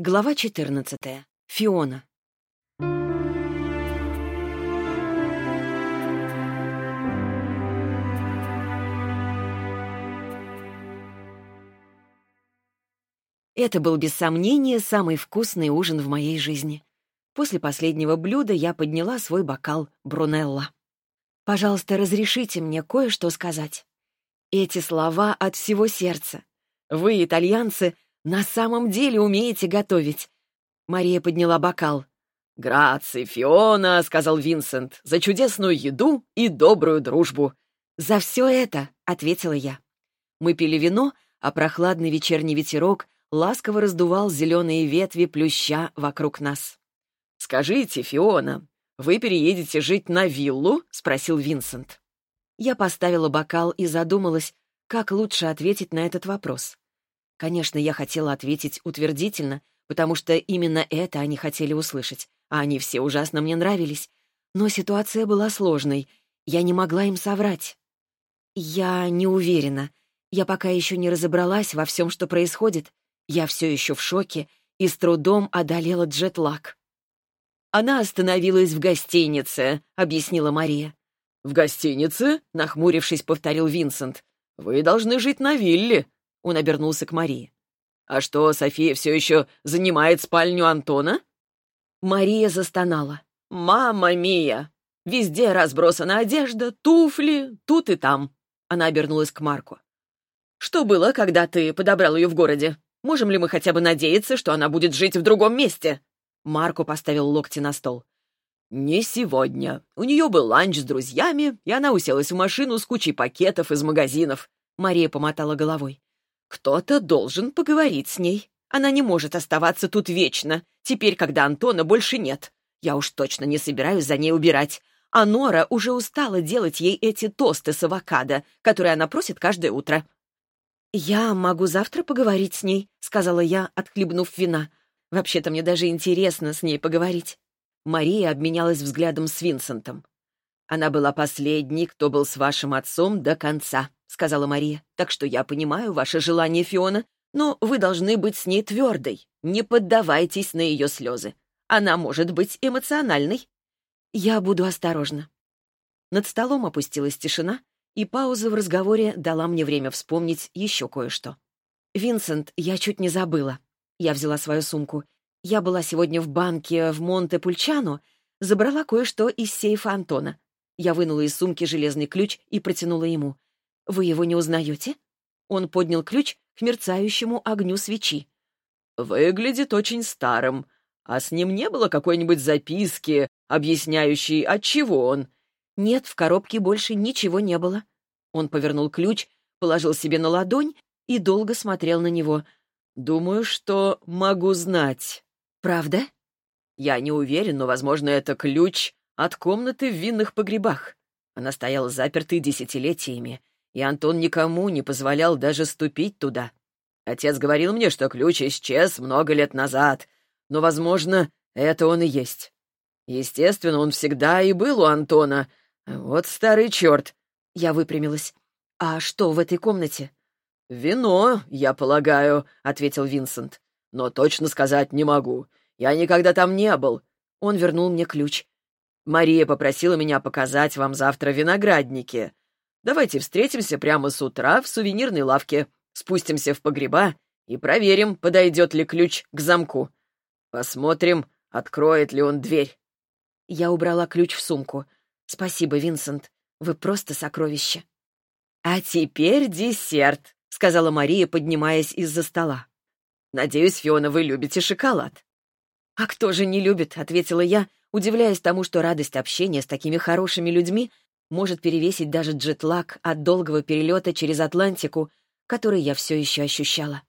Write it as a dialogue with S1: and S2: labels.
S1: Глава 14. Фиона. Это был без сомнения самый вкусный ужин в моей жизни. После последнего блюда я подняла свой бокал Брунелла. «Пожалуйста, разрешите мне кое-что сказать. Эти слова от всего сердца. Вы, итальянцы, на самом деле умеете готовить». Мария подняла бокал.
S2: «Граци, Фиона», — сказал Винсент, — «за чудесную еду и добрую дружбу».
S1: «За все это», — ответила я. Мы пили вино, а прохладный вечерний ветерок ласково раздувал зеленые ветви плюща вокруг нас.
S2: «Скажите, Фиона, вы переедете жить на виллу?» — спросил Винсент.
S1: Я поставила бокал и задумалась, как лучше ответить на этот вопрос. Конечно, я хотела ответить утвердительно, потому что именно это они хотели услышать, а они все ужасно мне нравились. Но ситуация была сложной, я не могла им соврать. Я не уверена. Я пока еще не разобралась во всем, что происходит. Я все еще в шоке и с трудом одолела джетлаг.
S2: «Она остановилась в гостинице», — объяснила Мария. «В гостинице?» — нахмурившись, повторил Винсент. «Вы должны жить на вилле. Он обернулся к Марии. «А что, София все еще занимает спальню Антона?»
S1: Мария застонала.
S2: «Мама Мия! Везде разбросана одежда, туфли, тут и там». Она обернулась к Марку. «Что было, когда ты подобрал ее в городе? Можем ли мы хотя бы надеяться, что она будет жить в другом месте?» Марко поставил локти на стол. «Не сегодня. У нее был ланч с друзьями, и она уселась в машину с кучей пакетов из магазинов». Мария помотала головой. Кто-то должен поговорить с ней. Она не может оставаться тут вечно, теперь, когда Антона больше нет. Я уж точно не собираюсь за ней убирать. А Нора уже устала делать ей эти тосты с авокадо, которые она просит каждое утро. «Я могу завтра поговорить с ней», — сказала я, отхлебнув вина. «Вообще-то мне даже интересно с ней поговорить». Мария обменялась взглядом с Винсентом. Она была последней, кто был с вашим отцом до конца. — сказала Мария. «Так что я понимаю ваше желание, Фиона, но вы должны быть с ней твердой. Не поддавайтесь на ее слезы. Она может быть эмоциональной». «Я буду осторожна». Над столом опустилась тишина, и пауза в разговоре дала мне время вспомнить еще кое-что. «Винсент, я чуть не забыла». Я взяла свою сумку. Я была сегодня в банке в Монте-Пульчано, забрала кое-что из сейфа Антона. Я вынула из сумки железный ключ и протянула ему — «Вы его не узнаете?» Он поднял ключ к мерцающему огню свечи. «Выглядит очень старым. А с ним не было какой-нибудь записки, объясняющей, от чего он?»
S1: «Нет, в коробке больше ничего не было». Он повернул ключ, положил себе на ладонь и долго смотрел на него.
S2: «Думаю, что могу знать».
S1: «Правда?»
S2: «Я не уверен, но, возможно, это ключ от комнаты в винных погребах. Она стояла запертой десятилетиями и Антон никому не позволял даже ступить туда. Отец говорил мне, что ключ исчез много лет назад, но, возможно, это он и есть. Естественно, он всегда и был у Антона. Вот старый черт.
S1: Я выпрямилась. «А что в этой комнате?»
S2: «Вино, я полагаю», — ответил Винсент. «Но точно сказать не могу. Я никогда там не был». Он вернул мне ключ. «Мария попросила меня показать вам завтра виноградники. Давайте встретимся прямо с утра в сувенирной лавке, спустимся в погреба и проверим, подойдет ли ключ к замку. Посмотрим, откроет ли он дверь».
S1: Я убрала ключ в сумку. «Спасибо, Винсент. Вы просто сокровище».
S2: «А теперь десерт», — сказала Мария, поднимаясь из-за стола. «Надеюсь, Фиона, вы любите шоколад».
S1: «А кто же не любит?» — ответила я, удивляясь тому, что радость общения с такими хорошими людьми может перевесить даже джетлаг от долгого перелета через Атлантику, который я все еще ощущала.